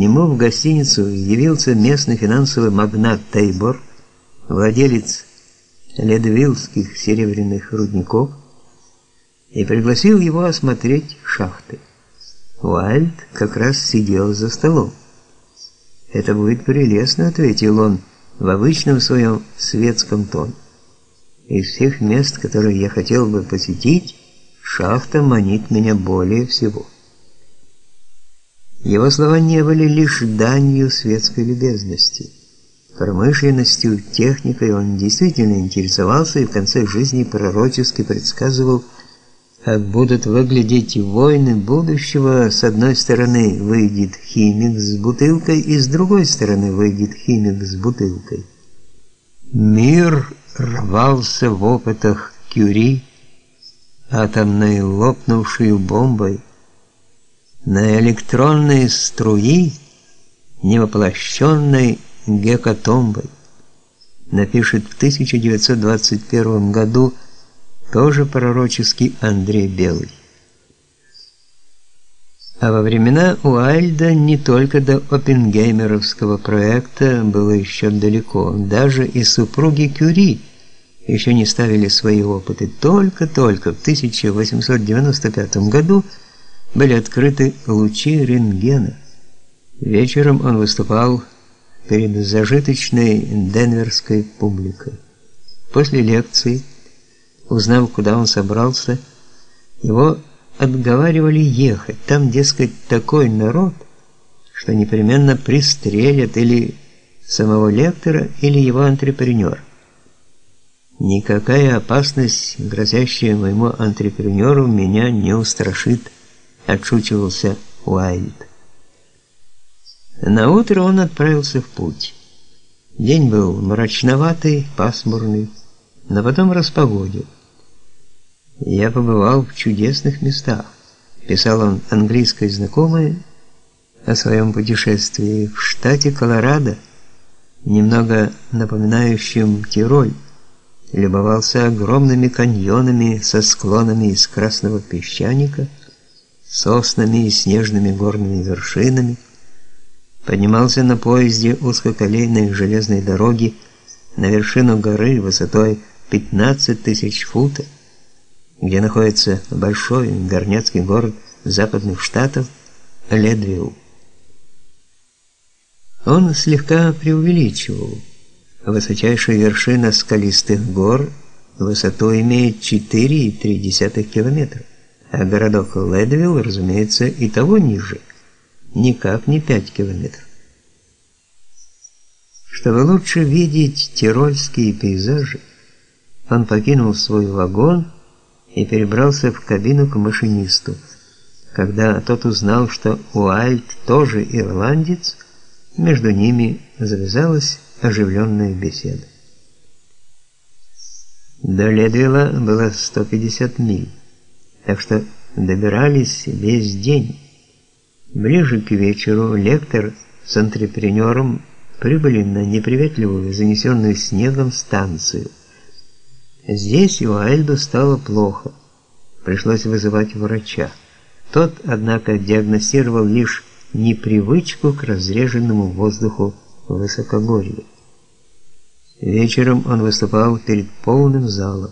нему в гостиницу явился местный финансовый магнат Тейбор, владелец ледвиллских серебряных рудников, и пригласил его осмотреть шахты. Уайльд как раз сидел за столом. «Это будет прелестно», — ответил он в обычном своем светском тоне. «Из всех мест, которые я хотел бы посетить, шахта манит меня более всего». Его слова не были лишь данью светской любезности. Промышленностью, техникой он действительно интересовался и в конце жизни пророчески предсказывал, как будут выглядеть войны будущего. С одной стороны выйдет химик с бутылкой, и с другой стороны выйдет химик с бутылкой. Мир рвался в опытах Кюри, атомной лопнувшей бомбой, на электронные струи невоплощенной гекатомбой. Напишет в 1921 году тоже пророческий Андрей Белый. А во времена Уайльда не только до оппенгеймеровского проекта было еще далеко, даже и супруги Кюри еще не ставили свои опыты. Только-только в 1895 году были открыты лучи рентгена. Вечером он выступал перед зажиточной денверской публикой. После лекции Узнав, куда он собрался, его отговаривали ехать. Там, дескать, такой народ, что непременно пристрелят или самого лектора, или его антрепренера. Никакая опасность, грозящая моему антрепренеру, меня не устрашит, отшучивался Уайльд. На утро он отправился в путь. День был мрачноватый, пасмурный, но потом распогодил. Я побывал в чудесных местах, писал он английской знакомой о своем путешествии в штате Колорадо, немного напоминающем Тироль. Любовался огромными каньонами со склонами из красного песчаника, соснами и снежными горными вершинами. Поднимался на поезде узкоколейной железной дороги на вершину горы высотой 15 тысяч футов где находится большой горняцкий город западных штатов Ледвилл. Он слегка преувеличивал. Высочайшая вершина скалистых гор высоту имеет 4,3 километра, а городок Ледвилл, разумеется, и того ниже, никак не 5 километров. Чтобы лучше видеть тирольские пейзажи, он покинул свой вагон и перебрался в кабину к машинисту. Когда тот узнал, что Уайльд тоже ирландец, между ними завязалась оживленная беседа. До Ледвилла было 150 миль, так что добирались весь день. Ближе к вечеру лектор с антрепренером прибыли на неприветливую, занесенную снегом станцию. Здесь Уайльду стало плохо. Пришлось вызывать врача. Тот, однако, диагностировал лишь непривычку к разреженному воздуху высокогорья. Вечером он выступал перед полным залом.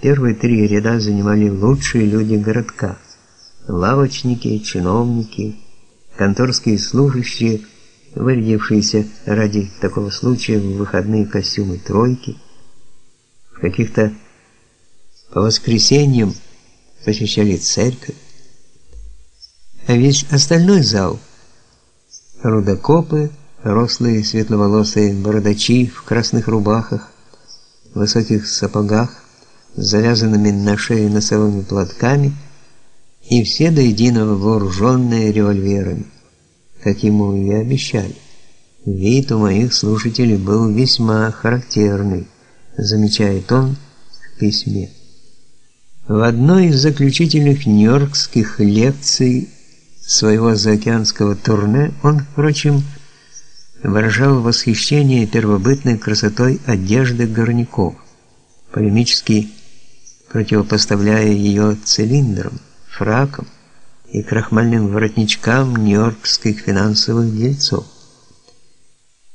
Первые три ряда занимали лучшие люди городка: лавочники, чиновники, конторские служащие, вырядившиеся ради такого случая в выходные костюмы тройки. В каких-то по воскресеньям посещали церковь, а весь остальной зал рудокопы, рослые светловолосые бородачи в красных рубахах, высоких сапогах, завязанными на шее носовыми платками, и все до единого вооруженные револьверами, как ему и обещали. Вид у моих слушателей был весьма характерный замечает он в письме. В одной из заключительных нью-йоркских лекций своего заокеанского турне он, впрочем, выражал восхищение первобытной красотой одежды горняков, полемически противопоставляя ее цилиндрам, фракам, и крахмальным воротничкам нью-йоркских финансовых дельцов.